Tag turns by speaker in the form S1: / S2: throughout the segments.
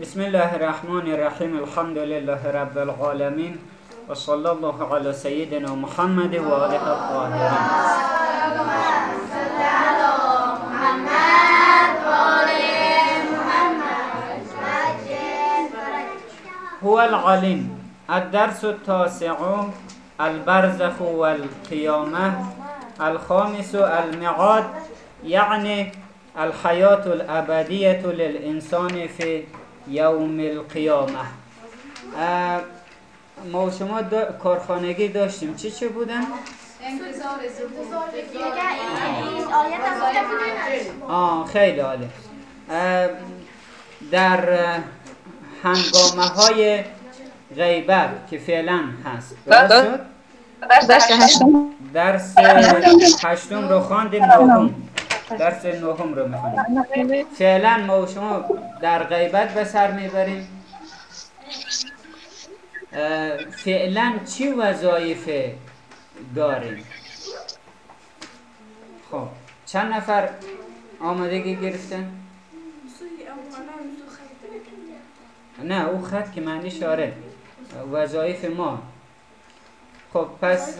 S1: بسم الله الرحمن الرحیم الحمد لله رب العالمین و صلی الله علی سیدنا محمد و آله الطاهرین هو العليم الدرس التاسع البرزخ والقيامة الخامس المعاد يعني الحياة الأبدية للإنسان في يوم القيامة ما شما دا کارخانگی داشتیم. چی چی بودن؟ آه خیلی عالی. در هنگامه های غیبت که فعلا هست. درست شد؟
S2: درس هشتم.
S1: رو خواندیم درس نهم رو می‌خوانیم فعلا ما و شما در غیبت به سر می‌بریم. فعلا چی وظایف داریم؟ خب چند نفر آمادگی گرفتن؟ نه او خط که معنی شاره وظایف ما. خب پس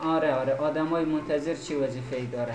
S1: آره آره. آدم های منتظر چی وظیفه ای داره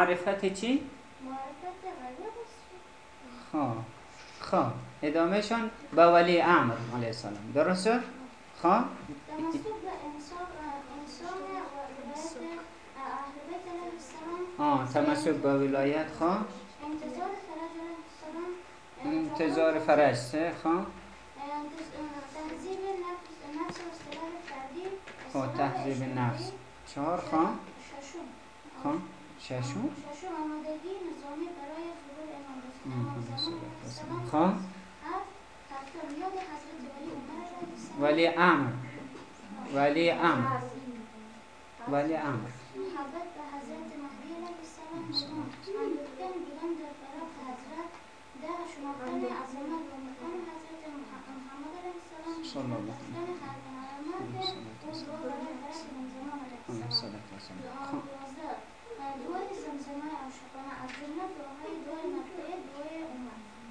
S3: معرفت
S1: چی؟
S3: معرفت غیبت است
S1: خب خب ادامهشون با ولی امر علیه السلام درست شد؟ خب
S3: به علیه السلام
S1: آه تمسک با ولایت خب
S3: انتظار فرج
S1: سه خب خب
S3: اجتماعی.
S1: نفس چهار خب
S3: ششم
S1: خب ششم
S3: ششم آمادگی نظامی برای ظهور امام
S1: خب.
S3: ولی
S1: امر. ولی امر. ولی امر.
S3: محبت به حضرت مهدی علیه السلام اندوختن در حضرت. عظمت و مقام حضرت مح- محمد علیه السلام.
S1: صلی الله
S3: علیه السلام
S1: السلام.
S3: دعا
S1: خب
S3: دوازده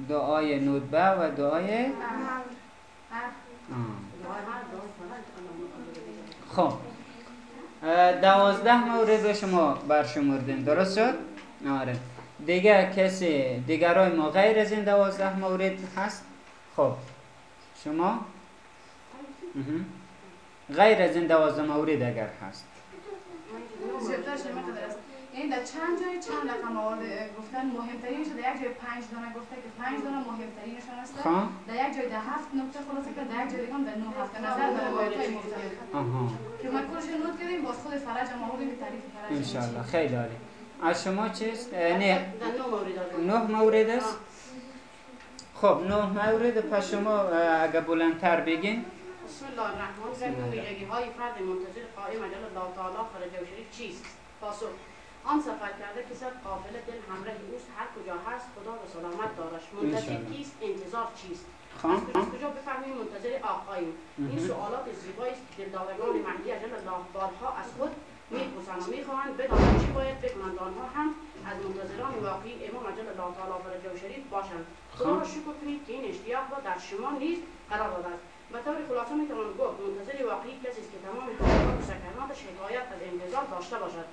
S3: دعای زمزمه
S1: ندبه و دعای. خب دوازده مورد شما برشمردین درست شد؟ آره دیگه کسی دیگرای ما غیر از این دوازده مورد هست؟ خب شما؟ غیر از این دوازده مورد اگر هست
S4: درست یعنی در چند جای چند رقم آورده گفتن مهمترینش در یک جای پنج دانه گفته که پنج دانه مهمترینشان است.
S1: خب.
S4: در یک جای در هفت نقطه خلاصه که در یک جای دیگه هم در نه هفته نظر در روایت های مختلف. که ما کلش نوت کردیم باز خود فرج هم آوردیم که تعریف فرج
S1: انشالله خیلی عالی. از شما چیست؟ نه.
S5: نو.
S1: نه مورد است؟ خب نه مورد. پس شما اگه بلندتر بگین.
S5: بسم الله الرحمن الرحیم. ویژگی های فرد منتظر قائم عجل الله تعالی خارج و شریف چیست؟ پاسخ. آن سفر کرده که صد قافله دل همراه اوست هر کجا هست خدا و سلامت دارش. منتظر. کیست؟ انتظار چیست؟ از کجا بفهمیم منتظر آقاییم. این سوالات زیبایی است. که دلدارگان مهدی عجل الله بارها از خود می‌پرسند و می‌خواهند بدانند چی باید بکنند آنها هم از منتظران واقعی امام عجل الله تعالی فرجه و شریف باشند. خدا را شکر کنید که این اشتیاق را در شما نیز قرار داده است. به طور خلاصه می‌توان گفت منتظر واقعی کسی است که تمام حقیقت و سکنات شکایت از انتظار داشته باشد.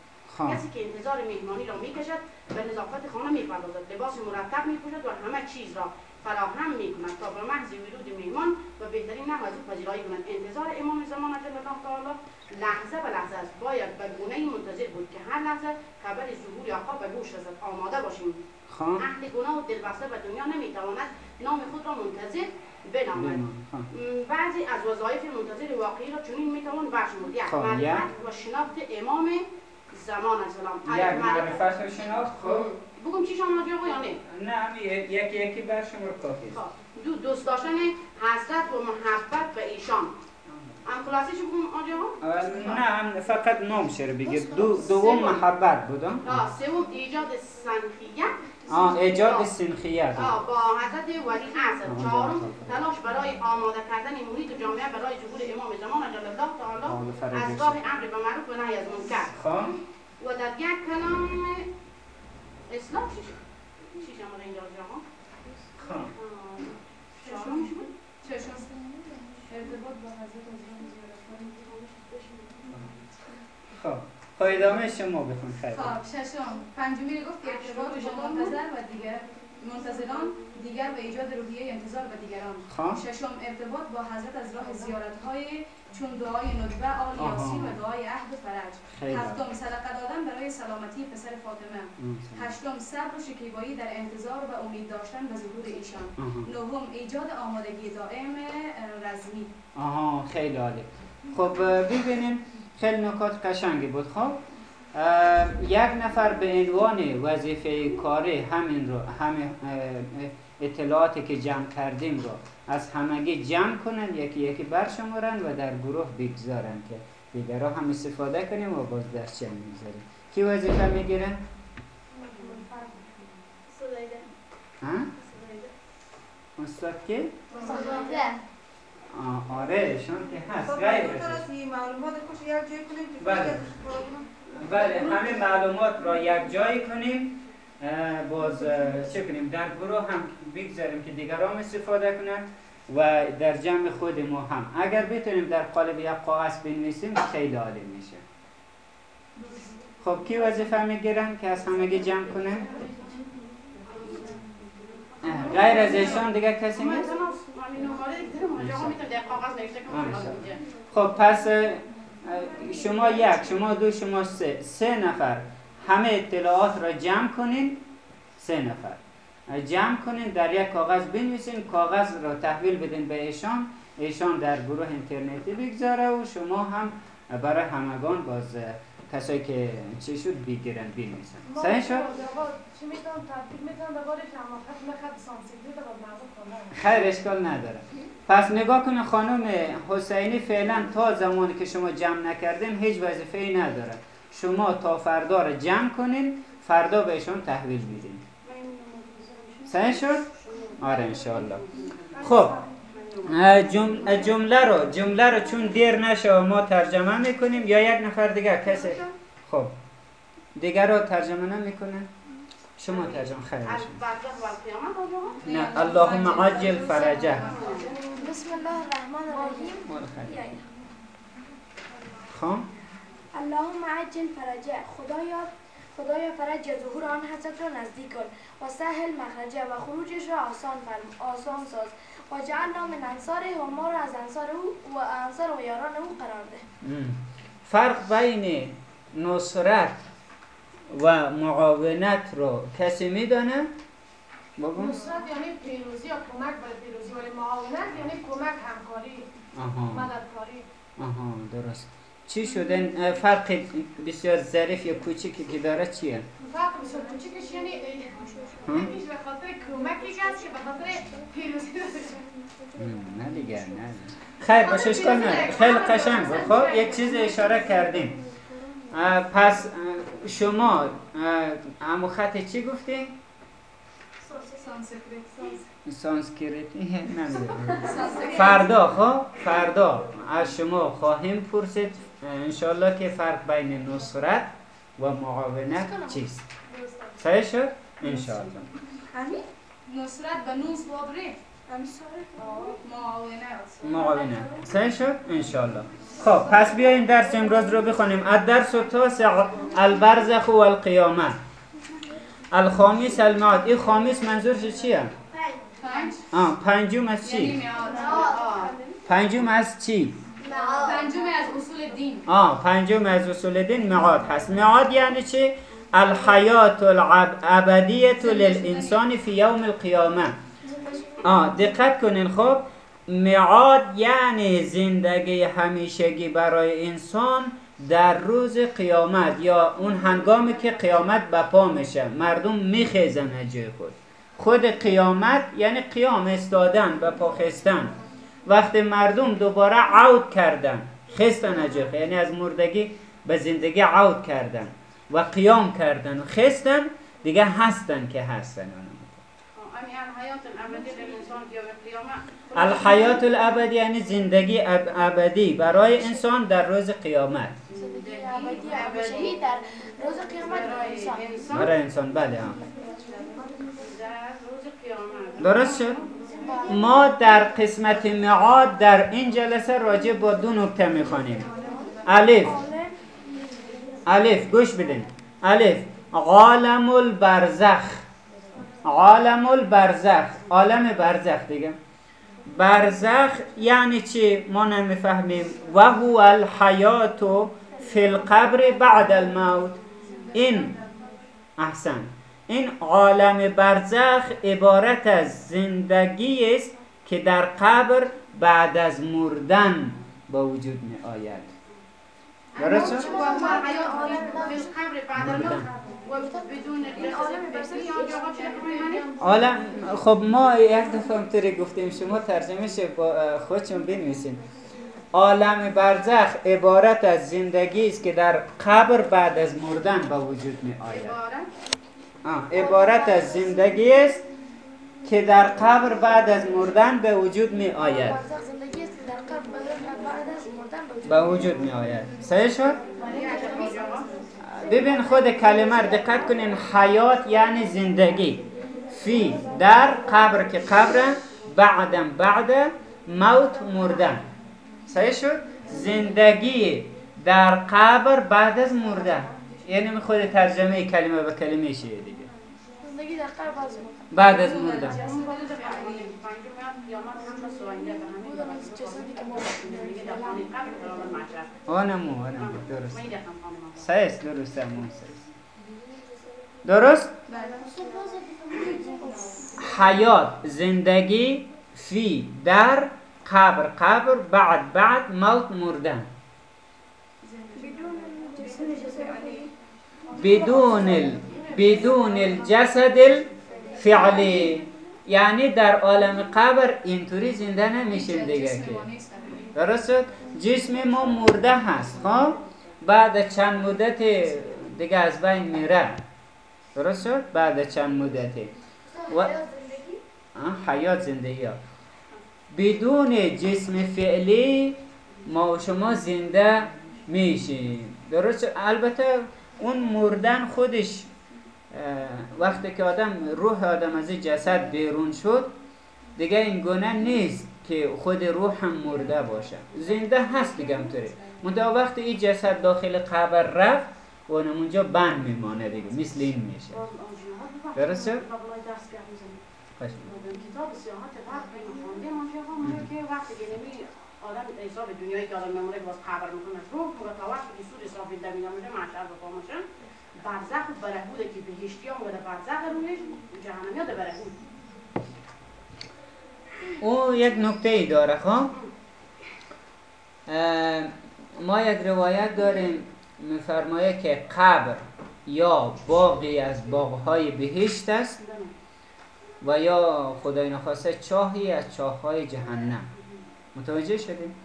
S5: کسی که انتظار مهمانی را می‌کشد به نظافت خانه می‌پردازد. لباس مرتب میپوشد و همه چیز را فراهم می‌کند تا به محض ورود مهمان و بهترین نحو از او پذیرایی کند. انتظار امام زمان عجل الله تعالی لحظه به لحظه است. باید به گونه منتظر بود که هر لحظه خبر ظهور آقا به گوش رسد. آماده باشیم. اهل گناه و دلبسته به دنیا نمی‌تواند نام خود را منتظر بنامد. بعضی از وظایف منتظر واقعی را چنین می‌توان برشمرد یک
S1: خب،
S5: معرفت و شناخت امام زمان السلام
S1: یک معرفت و شناخت خب؟
S5: بگم چی شما یا نه
S1: نه یکی یکی بر شما کافی.
S5: خب، دو دوست داشتن حضرت و محبت به ایشان. هم خلاصه چی بگم آجا؟
S1: نه هم فقط نام شر بگیر. دو دوم محبت بودم
S5: سوم ایجاد سنخیت.
S1: آه ایجاد سنخیت.
S5: آه با حضرت ولی اصل چهارم تلاش برای آماده کردن محیط جامعه برای ظهور امام زمان اجل الله تعالی. از راه امر به معروف و نهی از منکر.
S1: خب.
S5: و در یک کلام اسلام چی؟
S1: خب
S5: چی بود؟
S4: چشم ارتباط با.
S1: خب. خب ادامه شما بخون خیر
S4: خب ششم. پنجمی رو گفت که ارتباط با منتظر و دیگر منتظران دیگر و ایجاد روحیه انتظار به دیگران.
S1: خب
S4: ششم ارتباط با حضرت از راه زیارت های چون دعای ندبه آل. یاسین و دعای عهد و فرج. هفتم صدقه دادن برای سلامتی پسر فاطمه. هشتم صبر و شکیبایی در انتظار و امید داشتن به ظهور ایشان. نهم ایجاد آمادگی دائم رزمی.
S1: آها خیلی عالی. خب ببینیم خیلی نکات قشنگی بود. خب یک نفر به عنوان وظیفه کاری همین رو همه اطلاعاتی که جمع کردیم رو از همگی جمع کنن یکی یکی برشمارن و در گروه بگذارن که دیگرها هم استفاده کنیم و باز در چه می‌گذاریم کی وظیفه می‌گیره؟ استاد کی؟ آه، آره شون که هست غیرش
S6: معلومات خوش یک جای کنیم که
S1: بله. همه معلومات را یک جای کنیم. باز چه کنیم در گروه هم بگذاریم که دیگران استفاده کنن و در جمع خود ما هم. اگر بتونیم در قالب یک کاغذ بنویسیم خیلی عالی میشه. خب کی وظیفه می‌گیرن که از همگی جمع کنه اه، غیر از ایشان دیگه کسی نیست. خب پس شما یک شما دو شما سه. سه نفر. همه اطلاعات را جمع کنین. سه نفر. جمع کنین در یک کاغذ بنویسین. کاغذ را تحویل بدین به ایشان. ایشان در گروه اینترنتی بگذاره و شما هم برای همگان باز کسایی که چی شد بگیرن بنویسن. صحیح شد؟ خیر اشکال نداره. پس نگاه کنه خانم حسینی فعلا تا زمانی که شما جمع نکردین هیچ وظیفه ای نداره. شما تا فردا رو جمع کنین فردا بهشون تحویل میدین. صحیح شد؟ آره انشاءالله. خب جمله رو جمله رو چون دیر نشه ما ترجمه می‌کنیم یا یک نفر دیگه کسی؟ خب دیگر رو ترجمه نمی‌کنه؟ شما ترجمه
S5: آقا
S1: نه اللهم عجل فرجه.
S3: بسم الله الرحمن الرحیم
S1: خیر. خب
S3: اللهم عجل فرجه خدایا خدایا فرج ظهور آن حسد را نزدیک کن و سهل مخرجه و خروجش را آسان فرم آسان ساز و جعلنا من انصاره و ما را از انصار او و انصار و یاران او قرار ده.
S1: فرق بین نصرت و معاونت رو کسی میدانه؟
S6: نصرت یعنی پیروزی یا کمک برای پیروزی ولی معاونت یعنی کمک همکاری
S1: آها.
S6: مددکاری.
S1: آها درست. چی اه، فرق بسیار ظریف یا کوچیکی که داره چیه؟
S6: فرق بسیار کوچیکش یعنی؟ یکیش به خاطر کمکیش هست که به خاطر پیروزی
S1: نه دیگه نه. خیر باشه اشکال نداره خیلی قشنگ بود. خب یک چیز اشاره کردیم. پس شما اه، همو خط چی گفتی؟
S4: سانسکریت
S1: سانسکریتی فردا خب؟ فردا. از شما خواهیم پرسید. انشالله که فرق بین نصرت و معاونت چیست؟ صحیح شد؟ انشالله.
S3: همین؟
S4: نصرت به صبره
S3: همین
S4: معاونت.
S1: معاونت. صحیح شد؟ انشالله. خب پس بیاین درس امروز رو بخونیم. الدرس التاسع البرزخ و القیامه الخامس المعاد این خامس منظورش چیه؟
S4: پنج
S1: آه پنجم از
S4: یعنی
S1: چی؟
S4: میعاد
S1: پنجم از چی؟
S4: پنجم از اصول دین
S1: آه پنجم از اصول دین معاد هست معاد یعنی چی؟ الحیات الابدیت للانسان فی یوم القیامه آه دقت کنین خب معاد یعنی زندگی همیشگی برای انسان در روز قیامت یا اون هنگامی که قیامت بپا میشه مردم میخیزن از جای خود خود قیامت یعنی قیام استادن و پاخستن وقتی مردم دوباره عود کردن خستن از. یعنی از مردگی به زندگی عود کردن و قیام کردن و خستن دیگه هستن که هستن اونم.
S5: همین الحیات الابدی
S1: یعنی زندگی اب- ابدی برای انسان در روز قیامت.
S3: زندگی در روز قیامت برای انسان.
S5: انسان
S1: برای انسان بله
S5: قیامت
S1: درست شد؟ ما در قسمت معاد در این جلسه راجع با دو نکته می‌خوانیم. الف. الف گوش بدین. الف. عالم البرزخ. عالم البرزخ. عالم برزخ دیگه. برزخ یعنی چی؟ ما نمی‌فهمیم. و هو الحیات فی القبر بعد الموت. این احسن. این عالم برزخ عبارت از زندگی است که در قبر بعد از مردن با وجود می آید درست شد؟
S5: و ما حیات فی القبر بعد الموت و بدون جسد فکری آنجا آقا چه می‌مانه؟
S1: عالم خب ما یک دفعه همطوری گفتیم شما ترجمهش با خودشون بنویسین عالم برزخ عبارت از زندگی است که در قبر بعد از مردن به وجود می آید
S5: عبارت
S1: از زندگی است که در قبر بعد از مردن به وجود می آید
S3: برزخ زندگی است که در قبر بعد از مردن به وجود
S1: می آید. صحیح شد؟ ببین خود کلمه رو دقت کنین. حیات یعنی زندگی. فی در قبر که قبر بعدم بعد موت مردن. صحیح شد؟ زندگی در قبر بعد از مردن. یعنی من خود ترجمه کلمه به کلمه شیه دیگه.
S3: زندگی در قبر بعد از مردن.
S1: آنمو آنمو درست. است درست همون است. درست؟ حیات زندگی فی در قبر قبر بعد بعد موت مردن. بدون ال... بدون الجسد الفعلی یعنی در عالم قبر اینطوری زنده نمیشیم دیگه که. درست شد جسم ما مرده هست خب؟ بعد چند مدت دیگه از بین میره. درست شد بعد چند مدتی و حیات زندگی؟ ها بدون جسم فعلی ما و شما زنده میشیم. درست شد؟ البته اون مردن خودش وقتی که آدم روح آدم از جسد بیرون شد دیگه این گونه نیست. که خود روح هم مرده باشه. زنده هست دیگه همطوری منتها وقتی این جسد داخل قبر رفت و اونجا بند میمانه دیگه مثل این میشه. درست شد؟
S5: کتاب سیاحت وقت اینو خوندیم میگه که وقتی که نمی آدم حساب دنیایی که آدم میمونه باز قبر می‌کنه روح رو تا وقتی که سود حساب در میدم میشه معشر بپا میشه برزخ برهوده که بهشتی هم برزخ رویش جهنمی ها برهود
S1: او یک نکته ای داره خب؟ اه، ما یک روایت داریم میفرمایه که قبر یا باقی از باغهای بهشت است و یا خدای نخواسته چاهی از چاههای جهنم. متوجه شدیم؟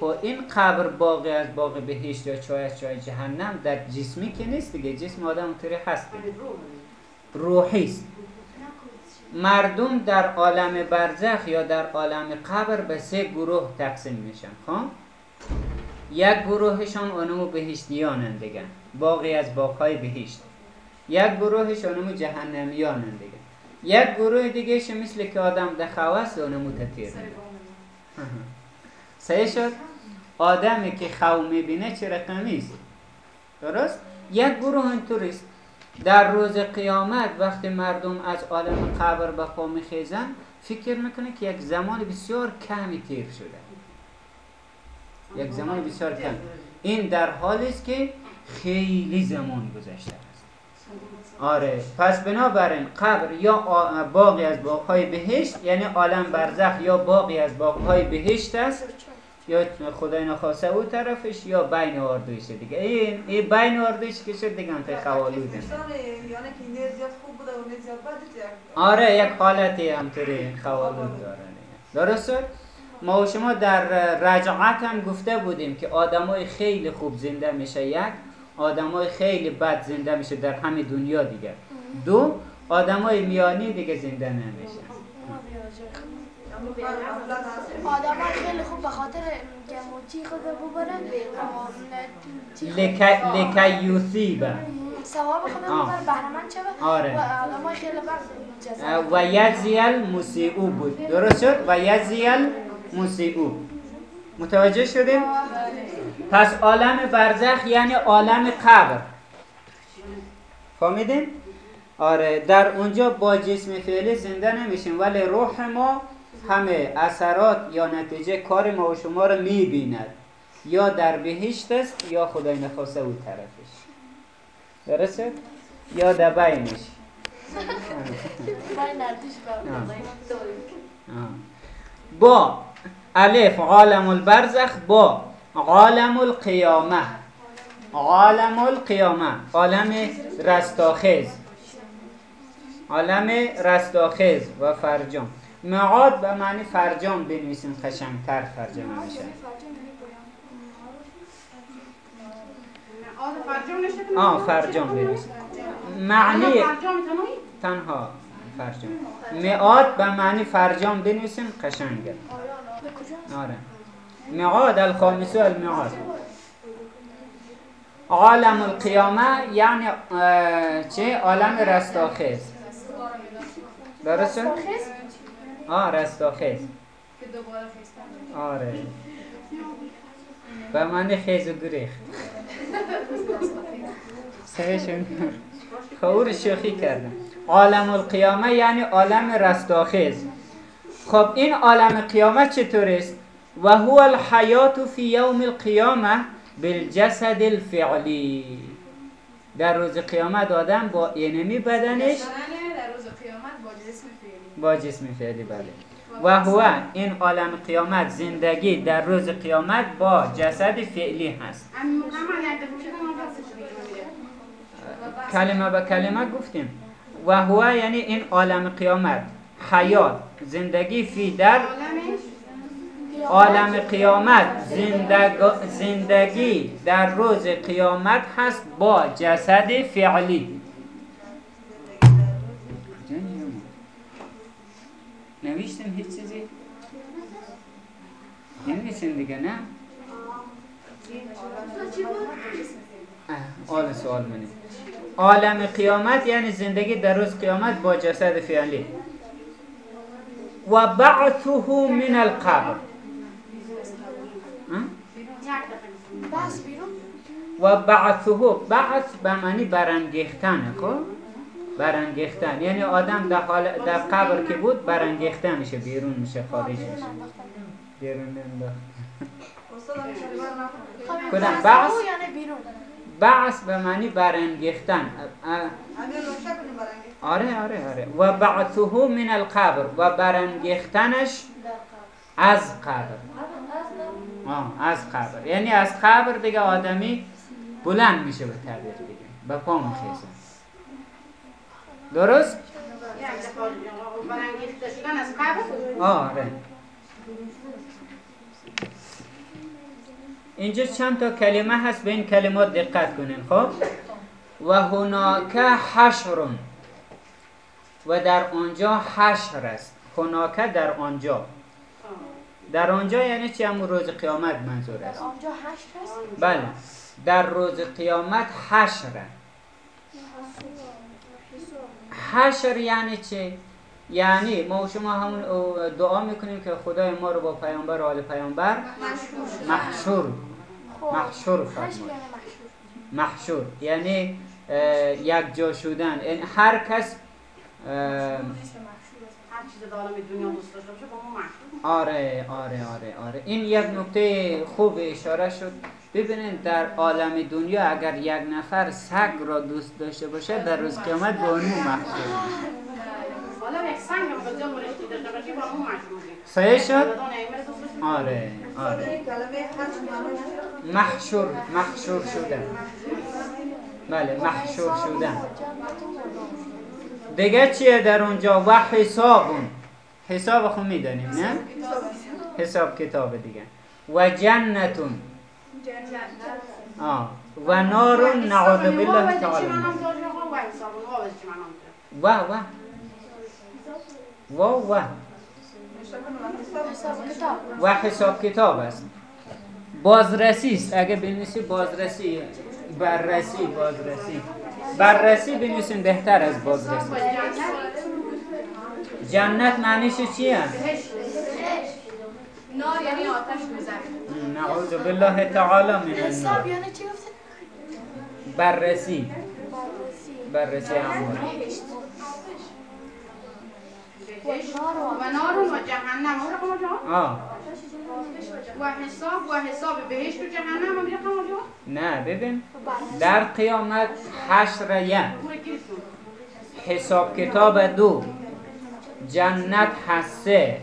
S1: خب این قبر باقی از باغ بهشت یا چاه از چاه جهنم در جسمی که نیست دیگه جسم آدم اونطوری هست. روحی است. مردم در عالم برزخ یا در عالم قبر به سه گروه تقسیم میشن خب؟ یک گروهشان اونمو بهشتیانن دیگه باقی از باغهای بهشت. یک گروهش اونمو جهنمیانن دیگه. یک گروه دیگه مثل که آدم دخواست اونمو تطیر صحیح شد؟ آدمی که خو می‌بینه چه رقمی است؟ درست؟ یک گروه اینطوری است در روز قیامت وقتی مردم از عالم قبر به پا میخیزن فکر می‌کنه که یک زمان بسیار کمی تیر شده. یک زمان بسیار کم این در حالی است که خیلی زمان گذشته است. آره. پس بنابراین قبر یا باقی از باغهای بهشت یعنی عالم برزخ یا باقی از باغهای بهشت است. یا خدای نخواسته او طرفش یا بین آردویش دیگه. این این بین آردویش که شد دیگه انتای
S7: یک
S1: آره یک حالتی همطوری خوالود داره درست؟ ما و شما در رجعت هم گفته بودیم که آدمای خیلی خوب زنده میشه. یک آدمای خیلی بد زنده میشه در همین دنیا دیگه. دو آدمای میانی دیگه زنده نمیشه.
S3: آدم خیلی خوب به خاطر که موچی خود ببره
S1: لکی لکی یوثیبه
S3: ثواب خود. ببره. بهرمند شود
S1: آره.
S3: و آدم خیلی بد جزا.
S1: و یزی المسیعو بود. درست شد؟ و یزی المسیعو متوجه شدیم؟ پس عالم برزخ یعنی عالم قبر. فهمیدین آره. در اونجا با جسم فعلی زنده نمیشیم ولی روح ما همه اثرات یا نتیجه کار ما و شما رو می‌بیند. یا در بهشت است یا خدای نخواسته او طرفش. درسته؟ یا در بینش. با. الف. عالم البرزخ با. عالم القیامه. عالم القیامه. عالم رستاخیز. عالم رستاخیز و فرجام. معاد به معنی فرجام بنویسیم قشنگتر ترجمه میشه.
S5: فرجام نشه که
S1: آه فرجام بنویسیم. معنی
S5: فرجام؟
S1: تنها فرجام. معاد به معنی فرجام بنویسیم قشنگه آره معاد الخامس المعاد. عالم القیامه یعنی چه؟ عالم رستاخیز. درست شد؟ آه رستاخیز
S4: که دوباره خیستن
S1: آره. به معنی خیز و گریخت صحیحشون خور شوخی کردم. عالم القیامه یعنی عالم رستاخیز خب این عالم قیامت چطور است؟ و هو الحیات فی یوم القیامه بالجسد الفعلی. در روز قیامت آدم با اینمی بدنش
S4: در روز قیامت با جسم
S1: با جسم فعلی بله. و هو این عالم قیامت زندگی در روز قیامت با جسد فعلی هست. کلمه به کلمه گفتیم. و هو یعنی این عالم قیامت حیات زندگی فی در عالم قیامت زندگ... زندگی در روز قیامت هست با جسد فعلی. نوشتم هیچ چیزی؟ نوشتم دیگه نه؟ آل سوال منی. عالم قیامت یعنی زندگی در روز قیامت با جسد فعلی. و بعثه من القبر. و بعثه بعث به معنی برانگیختن خب؟ برانگیختن. یعنی آدم در, حال در قبر که بود برانگیخته میشه بیرون میشه خارج میشه. بیرون
S3: خب
S1: کدام؟
S3: بس
S1: بس؟
S3: او یعنی
S1: به معنی برانگیختن. آره آره آره. و بعثه من القبر. و برانگیختنش از قبر. آه از قبر. یعنی از قبر دیگه آدمی بلند میشه به تعبیر دیگه. به پا میخیزه. درست؟ آره. اینجا چند تا کلمه هست به این کلمات دقت کنین خب؟ و هناک حشر و در آنجا حشر است. هناک در آنجا. در آنجا یعنی چی؟ همون روز قیامت منظور است.
S3: آنجا هشت هست
S1: بله. در روز قیامت حشر حشر یعنی چه؟ یعنی ما و شما همون دعا می‌کنیم که خدای ما رو با پیامبر و آل پیامبر محشور
S3: خب.
S1: محشور فرمود.
S3: یعنی محشور.
S1: محشور. یعنی یک جا شدن. یعنی هر کس اه،
S5: هر چیز در عالم دنیا دوست داشته باشه با ما محشور
S1: آره آره آره آره. این یک نکته خوب اشاره شد. ببینید در عالم دنیا اگر یک نفر سگ را دوست داشته باشه در روز قیامت با اونو
S5: مشروعی
S1: صحیح شد. آره آره. محشور محشور شدن. بله محشور شدن. دیگه چیه در اونجا؟ و حسابون. حساب خود می‌دانیم نه؟ حساب کتاب دیگه. و جنتون. و نار نعوذ بالله تعالی
S5: و و.
S1: و و. و
S3: حساب کتاب
S1: است. بازرسی است. اگه بنویسی بازرسی بررسی بازرسی. بررسی بنویسین بهتر از بازرسی.
S5: جنت
S1: معنیش چیه؟
S5: نار یعنی آتش دوزخ
S1: نعوذ بالله تعالی من
S3: حساب
S1: النار
S3: یعنی چی گفتید؟
S1: بررسی.
S3: بررسی.
S1: بررسی اعمال
S5: و نار و جهنم.
S1: آه.
S5: و حساب و حساب بهشت و جهنم.
S1: نه ببین. در قیامت حشر یک. حساب کتاب دو. جنت هست سه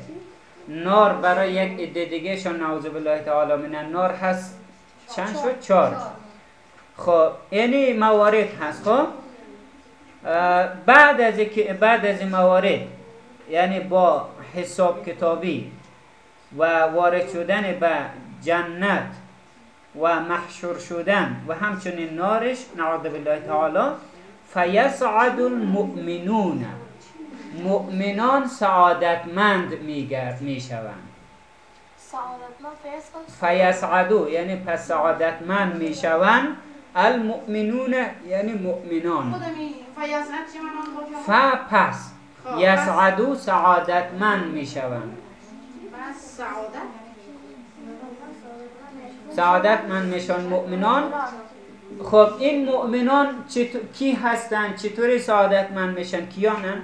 S1: نار برای یک عده دیگه شون نعوذ بالله تعالی من النار هست. چند شد؟ چهار. خب یعنی موارد هست خب؟ بعد از بعد از موارد یعنی با حساب کتابی و وارد شدن به جنت و محشور شدن و همچنین نارش نعوذ بالله تعالی فیسعد المؤمنون. مؤمنان سعادتمند میگرد می‌شوند. فیسعدو یعنی پس سعادتمند می‌شوند. المؤمنون یعنی مؤمنان.
S5: خودم این فیاضت چی منم
S1: ف پس یسعدو سعادتمند می‌شوند. سعادتمند میشن مؤمنان. خب این مؤمنان چطور کی هستند؟ چطوری سعادتمند میشن کیانن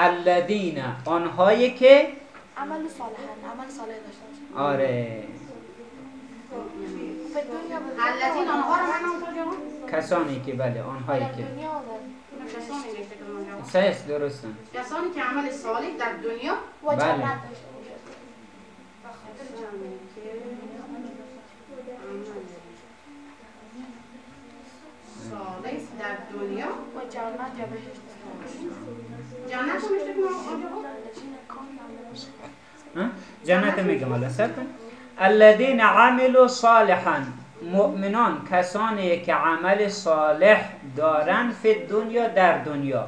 S1: الذین آنهایی که
S3: عمل صالحا عمل صالح داشته باشه
S1: آره.
S5: الذین آنها رو
S1: کسانی که بله آنهایی که.
S3: دنیا و در-
S5: کسانی که من جواب.
S1: سیس درستن
S5: کسانی که عمل صالح در دنیا؟
S3: و
S1: بله.
S3: جنت باشه
S5: صالح در دنیا؟
S3: و جنت یا بهشت
S5: جنت رو میشه من؟
S1: جنت میگم الان سب کن. الذین عملوا صالحا مؤمنان کسانی که عمل صالح دارن فی دنیا در دنیا.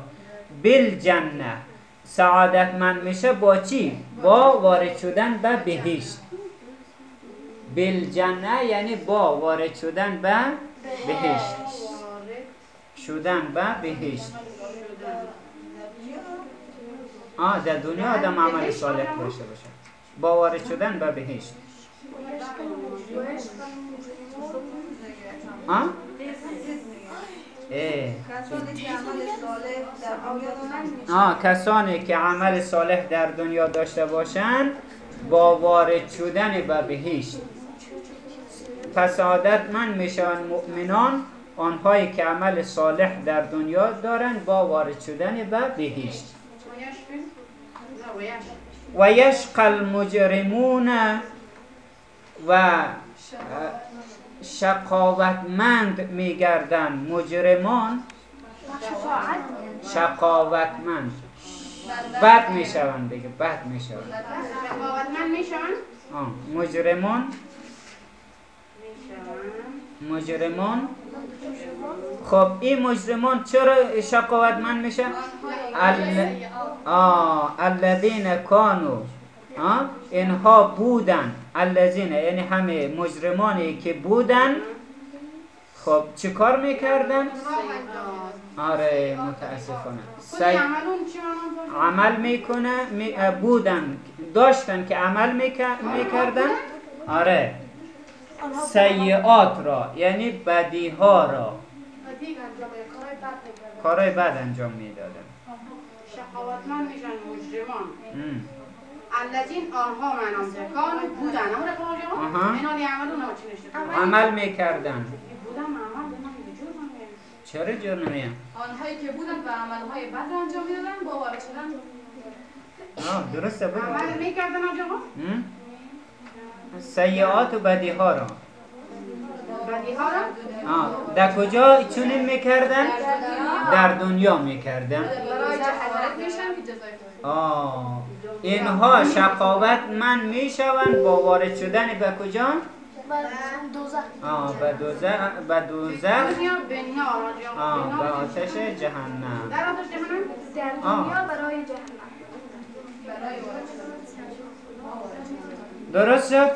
S1: بالجنه. سعادتمند میشه با چی؟ با وارد شدن به بهشت. بالجنه یعنی با وارد شدن به بهشت. شدن به بهشت. آه در دنیا آدم عمل صالح داشته باشه. با وارد شدن به بهشت. آه؟
S7: کسانی که عمل صالح در دنیا
S1: داشته باشند با وارد شدن به بهشت. پس سعادتمند می‌شوند مؤمنان آنهایی که عمل صالح در دنیا دارند با وارد شدن به بهشت.
S5: و
S1: یشق المجرمون و شقاوتمند میگردند. مجرمان شقاوتمند. بد می‌شوند دیگه بد می‌شوند.
S5: شقاوتمند می‌شوند؟
S1: مجرمان
S5: می‌شوند.
S1: مجرمان؟ خب این مجرمان چرا شقاوتمند. آه. الذین کانو اینها بودن. الذین یعنی همه مجرمانی که بودن. خب چه کار می‌کردن؟ آره متاسفانه. سی... عمل می‌کنه می... بودن. داشتن که عمل میک- می‌کردن؟ آره. سیئات را یعنی بدی ها را
S6: کارهای بد می‌کردن.
S1: کارهای بد انجام می‌دادن.
S5: شقاوتمند میشن مجرمان. الذین آنها منام کانو بودن جواب
S1: آها.
S5: اینا یعملون
S1: عمل می‌کردن.
S5: بودن عمل
S1: چرا جور نمیم
S4: آنهایی که بودن و عملهای بد را انجام می‌دادن با وارد شدن
S1: آه درسته بگو.
S5: عمل می‌کردن آجا ها
S1: هم؟ سیعات و بدی ها را. در کجا چونین می‌کردن؟ در دنیا می‌کردن.
S4: برای جهنم میشن که جزای تو؟
S1: آه. اینها شقاوت من می‌شوند. با وارد شدن به کجا؟
S3: دوزخ.
S1: آه به دوزخ به دوزخ. آه به آتش جهنم.
S5: در آتش جهنم؟
S3: در
S1: آه.
S3: دنیا برای جهنم.
S1: درست شد؟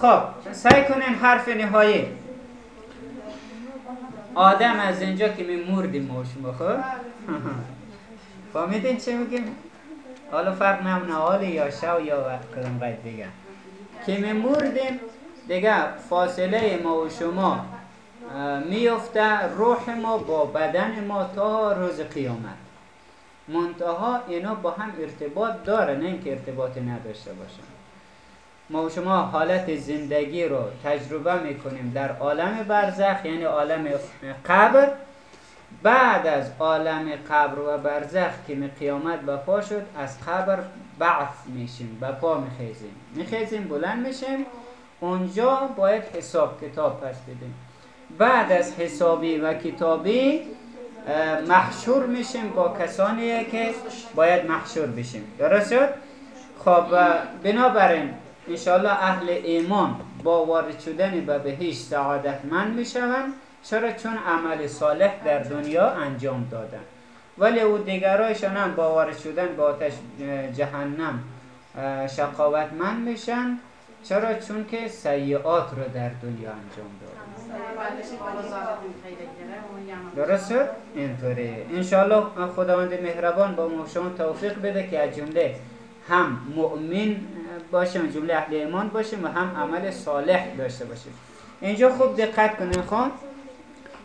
S1: خب سعی کنین حرف نهایی. آدم از اینجا که می مردیم ما شما خب فهمیدین چه میگیم؟ حالا فرق نمونه حال یا شو یا کدام قید دیگه که می مردیم دیگه فاصله ما و شما میفته روح ما با بدن ما تا روز قیامت. منتها اینا با هم ارتباط داره نه اینکه ارتباط نداشته باشن. ما شما حالت زندگی رو تجربه می‌کنیم در عالم برزخ یعنی عالم قبر. بعد از عالم قبر و برزخ که می قیامت بپا شد از قبر بعث میشیم بپا میخیزیم. میخیزیم بلند میشیم. اونجا باید حساب کتاب پس بدیم. بعد از حسابی و کتابی محشور میشیم با کسانی که باید محشور بشیم. درست شد؟ خب بنابراین انشاءالله اهل ایمان با وارد شدن به بهشت سعادتمند می‌شوند چرا چون عمل صالح در دنیا انجام دادن. ولی او دیگرایشان هم با وارد شدن به آتش جهنم شقاوتمند میشن چرا؟ چون که سیعات رو در دنیا انجام دادن. درست شد؟ اینطوری انشاءالله خداوند مهربان با ما توفیق بده که از جمله هم مؤمن باشیم جمله اهل ایمان باشیم و هم عمل صالح داشته باشیم. اینجا خوب دقت کنین خب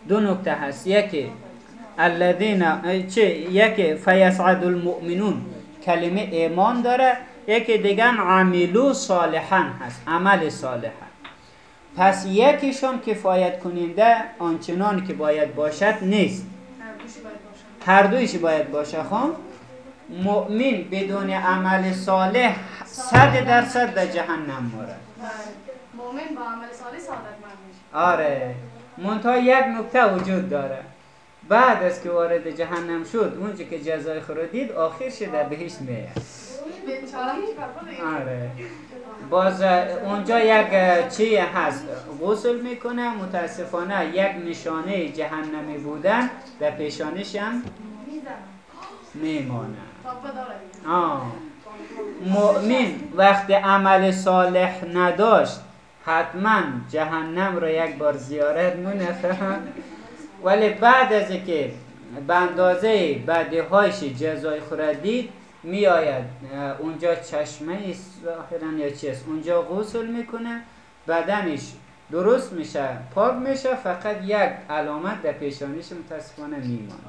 S1: دو نکته هست. یکی الذین چه یکی فیسعد المؤمنون. کلمه ایمان داره. یکی دیگه عملو صالحا هست. عمل صالحا پس یکیشون کفایت کننده آنچنان که باید باشد نیست. هر دویش باید باشه خب مؤمن بدون عمل صالح صد درصد در جهنم مورد
S4: مؤمن با عمل صالح سعادتمند میشه.
S1: آره. منتها یک نکته وجود داره. بعد از که وارد جهنم شد اونجا که جزای خود دید آخرش در بهشت
S4: نمی‌کنه.
S1: آره. باز اونجا یک چی هست؟ غسل می‌کنه متاسفانه یک نشانه جهنمی بودن در پیشانش هم میمانه. آه. مؤمن وقتی عمل صالح نداشت حتما جهنم رو یک بار زیارت مونه ولی بعد از که به اندازه بدی هایش جزای خورد دید می آید اونجا چشمه ظاهراً یا چیست اونجا غسل می‌کنه بدنش درست میشه پاک میشه فقط یک علامت در پیشانیش متاسفانه میمانه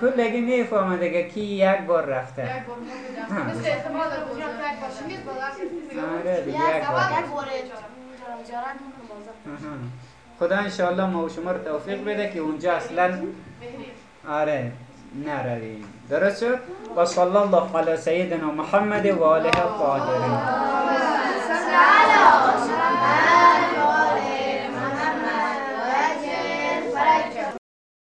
S1: کلگی می‌فهمه دیگه کی یک بار رفته.
S4: یک بار مثل احتمال یک
S1: یک بار. خدا انشاءالله ما و شما رو توفیق بده که اونجا اصلا آره نرویم. درست شد؟ و صلی الله علی سیدنا محمد و آله الطاهرین
S3: على